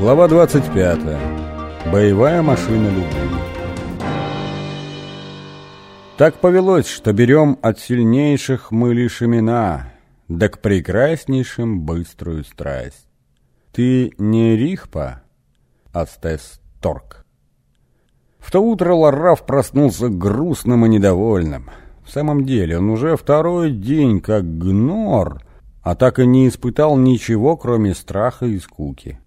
Глава 25. Боевая машина любви. Так повелось, что берем от сильнейших мы лишь имена, да к прекраснейшим быструю страсть. Ты не Рихпа, а Стесторг. В то утро Лараф проснулся грустным и недовольным. В самом деле, он уже второй день как гнор, а так и не испытал ничего, кроме страха и скуки.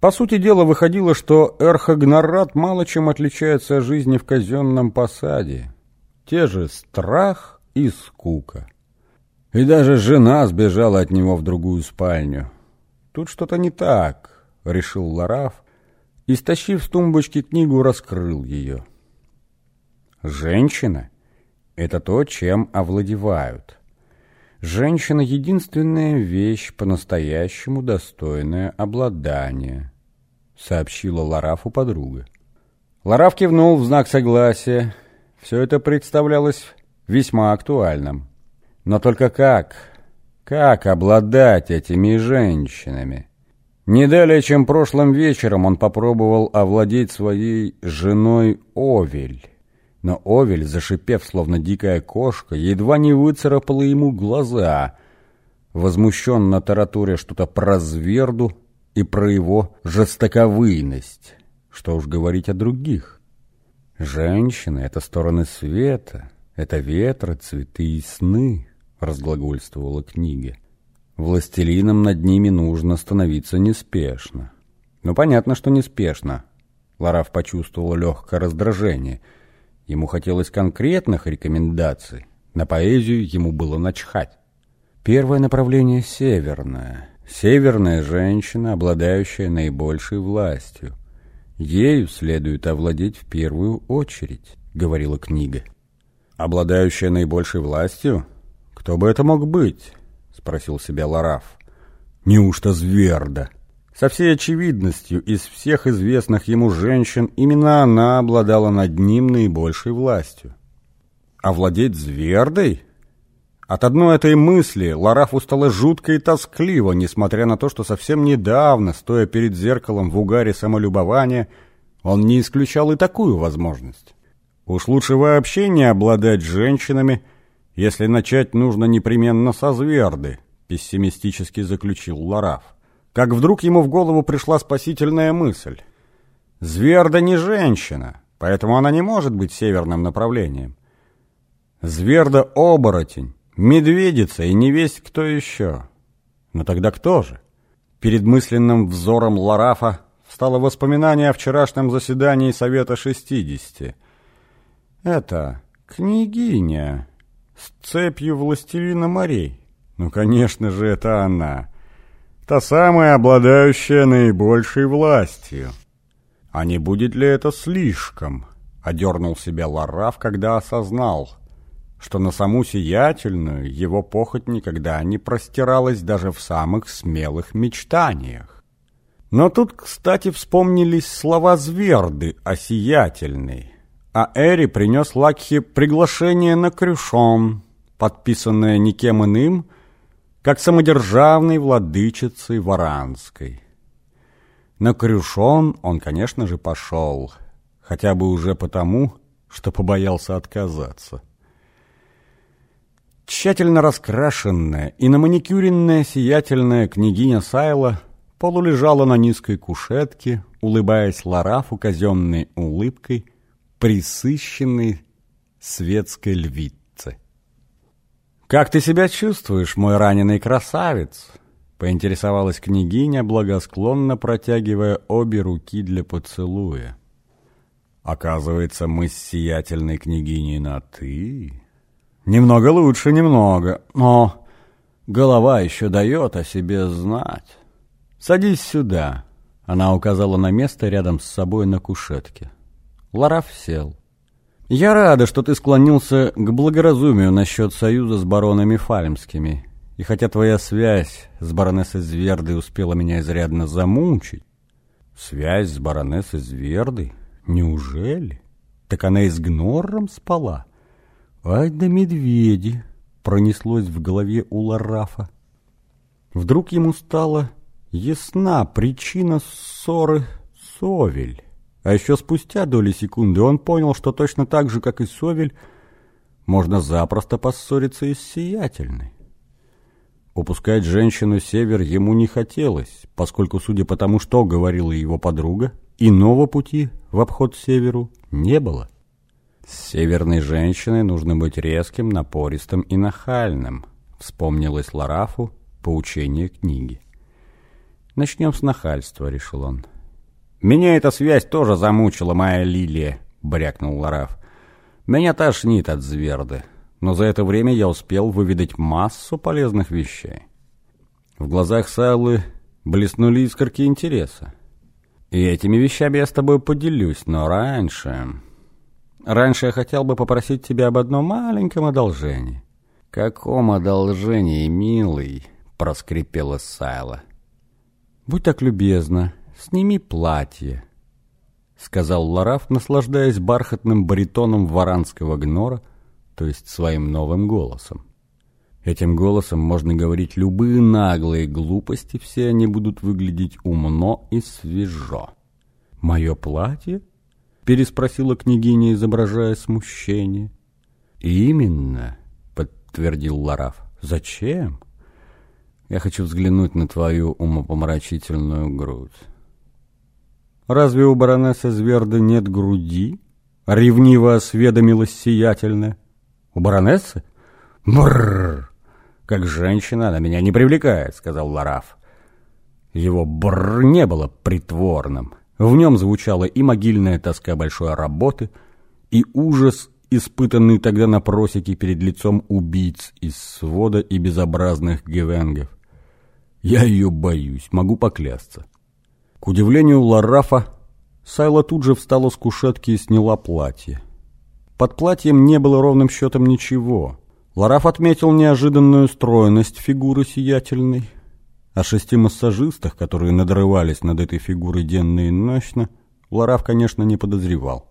По сути дела, выходило, что Эрхагнарат мало чем отличается от жизни в казенном посаде. Те же страх и скука. И даже жена сбежала от него в другую спальню. Тут что-то не так, решил Лараф, и, стащив с тумбочки книгу, раскрыл ее. Женщина — это то, чем овладевают. Женщина — единственная вещь, по-настоящему достойная обладания, сообщила Ларафу подруга. Лараф кивнул в знак согласия. Все это представлялось весьма актуальным. Но только как? Как обладать этими женщинами? Не далее, чем прошлым вечером он попробовал овладеть своей женой Овель. Но Овель, зашипев, словно дикая кошка, едва не выцарапала ему глаза, возмущенно таратуря что-то про зверду и про его жестоковыйность. Что уж говорить о других. Женщины — это стороны света, это ветры, цветы и сны, разглагольствовала книга. Властелинам над ними нужно становиться неспешно. Ну, понятно, что неспешно. Лараф почувствовал легкое раздражение — Ему хотелось конкретных рекомендаций. На поэзию ему было начхать. Первое направление — северное. Северная женщина, обладающая наибольшей властью. Ею следует овладеть в первую очередь, говорила книга. Обладающая наибольшей властью? Кто бы это мог быть? Спросил себя Лараф. Неужто Зверда? Со всей очевидностью, из всех известных ему женщин, именно она обладала над ним наибольшей властью. Овладеть Звердой? От одной этой мысли Ларафу стало жутко и тоскливо, несмотря на то, что совсем недавно, стоя перед зеркалом в угаре самолюбования, он не исключал и такую возможность. Уж лучше вообще не обладать женщинами, если начать нужно непременно со Зверды, пессимистически заключил Лараф как вдруг ему в голову пришла спасительная мысль. Зверда не женщина, поэтому она не может быть северным направлением. Зверда — оборотень, медведица и не весть кто еще. Но тогда кто же? Перед мысленным взором Ларафа стало воспоминание о вчерашнем заседании Совета 60. Это княгиня с цепью властелина морей. Ну, конечно же, это она. Та самая, обладающая наибольшей властью. А не будет ли это слишком? Одернул себя Лараф, когда осознал, что на саму сиятельную его похоть никогда не простиралась даже в самых смелых мечтаниях. Но тут, кстати, вспомнились слова Зверды о сиятельной, а Эри принес Лакхи приглашение на крюшон, подписанное никем иным, как самодержавной владычицей Варанской. На Крюшон он, конечно же, пошел, хотя бы уже потому, что побоялся отказаться. Тщательно раскрашенная и на маникюренная сиятельная княгиня Сайла полулежала на низкой кушетке, улыбаясь Ларафу казенной улыбкой, присыщенной светской львицы. «Как ты себя чувствуешь, мой раненый красавец?» — поинтересовалась княгиня, благосклонно протягивая обе руки для поцелуя. «Оказывается, мы с сиятельной княгиней на «ты». Немного лучше, немного, но голова еще дает о себе знать. Садись сюда». Она указала на место рядом с собой на кушетке. Лараф сел. «Я рада, что ты склонился к благоразумию насчет союза с баронами Фальмскими. И хотя твоя связь с баронессой Звердой успела меня изрядно замучить...» «Связь с баронессой Звердой? Неужели? Так она и с Гнорром спала?» «Ай да медведи!» — пронеслось в голове у Ларафа. Вдруг ему стало ясна причина ссоры Совель. А еще спустя доли секунды он понял, что точно так же, как и Совель, можно запросто поссориться и с Сиятельной. Упускать женщину Север ему не хотелось, поскольку, судя по тому, что говорила его подруга, иного пути в обход Северу не было. С северной женщиной нужно быть резким, напористым и нахальным, вспомнилось Ларафу поучение книги. Начнем с нахальства, решил он. «Меня эта связь тоже замучила, моя лилия», — брякнул Лараф. «Меня тошнит от зверды, но за это время я успел выведать массу полезных вещей». В глазах Сайлы блеснули искорки интереса. «И этими вещами я с тобой поделюсь, но раньше...» «Раньше я хотел бы попросить тебя об одном маленьком одолжении». «Каком одолжении, милый?» — проскрипела Сайла. «Будь так любезна, сними платье», — сказал Лараф, наслаждаясь бархатным баритоном варанского гнора, то есть своим новым голосом. Этим голосом можно говорить любые наглые глупости, все они будут выглядеть умно и свежо. «Мое платье?» — переспросила княгиня, изображая смущение. «Именно», — подтвердил Лараф. «Зачем?» «Я хочу взглянуть на твою умопомрачительную грудь». Разве у баронессы Зверды нет груди? Ревниво осведомилась сиятельно. У баронессы? Бррр! Как женщина она меня не привлекает, сказал Лараф. Его бррр не было притворным. В нем звучала и могильная тоска большой работы, и ужас, испытанный тогда на просеке перед лицом убийц из свода и безобразных гевенгов. Я ее боюсь, могу поклясться. К удивлению Ларафа, Сайла тут же встала с кушетки и сняла платье. Под платьем не было ровным счетом ничего. Лараф отметил неожиданную стройность фигуры сиятельной. О шести массажистах, которые надрывались над этой фигурой денно и ночно, Лараф, конечно, не подозревал.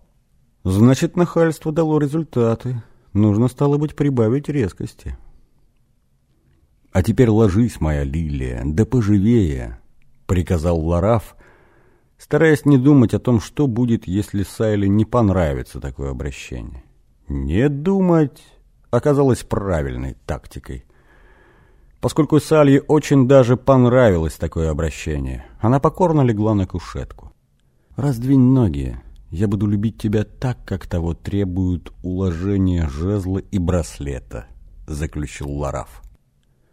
Значит, нахальство дало результаты. Нужно, стало быть, прибавить резкости. «А теперь ложись, моя лилия, да поживее», — приказал Лараф, стараясь не думать о том, что будет, если Сайле не понравится такое обращение. Не думать оказалось правильной тактикой. Поскольку Салье очень даже понравилось такое обращение, она покорно легла на кушетку. «Раздвинь ноги, я буду любить тебя так, как того требуют уложения жезла и браслета», — заключил Лараф.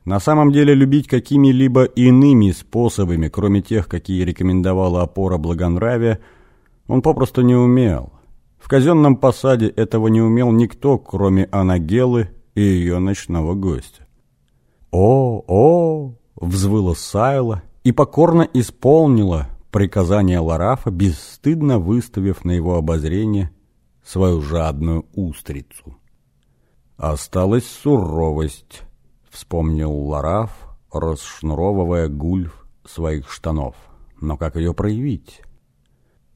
На самом деле любить какими-либо иными способами, кроме тех, какие рекомендовала опора благонравия, он попросту не умел. В казенном посаде этого не умел никто, кроме Анагелы и ее ночного гостя. «О, о!» — взвыла Сайла и покорно исполнила приказание Ларафа, бесстыдно выставив на его обозрение свою жадную устрицу. Осталась суровость вспомнил Лараф, расшнуровывая гульф своих штанов. Но как ее проявить?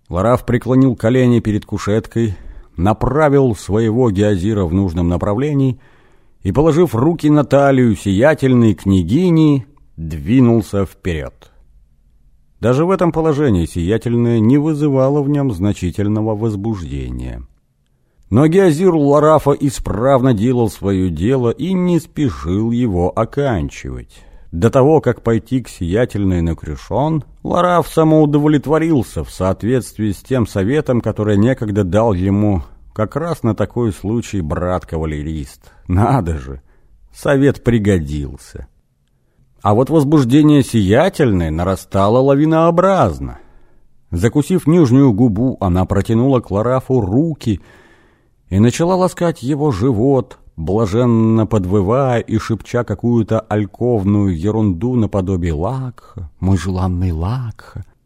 Лараф преклонил колени перед кушеткой, направил своего геозира в нужном направлении и, положив руки на талию сиятельной княгини, двинулся вперед. Даже в этом положении сиятельная не вызывала в нем значительного возбуждения. Но Геозир Ларафа исправно делал свое дело и не спешил его оканчивать. До того, как пойти к сиятельной на крюшон, Лараф самоудовлетворился в соответствии с тем советом, который некогда дал ему как раз на такой случай брат-кавалерист. Надо же, совет пригодился. А вот возбуждение сиятельной нарастало лавинообразно. Закусив нижнюю губу, она протянула к Ларафу руки — и начала ласкать его живот, блаженно подвывая и шепча какую-то альковную ерунду наподобие лакха, мой желанный лакха —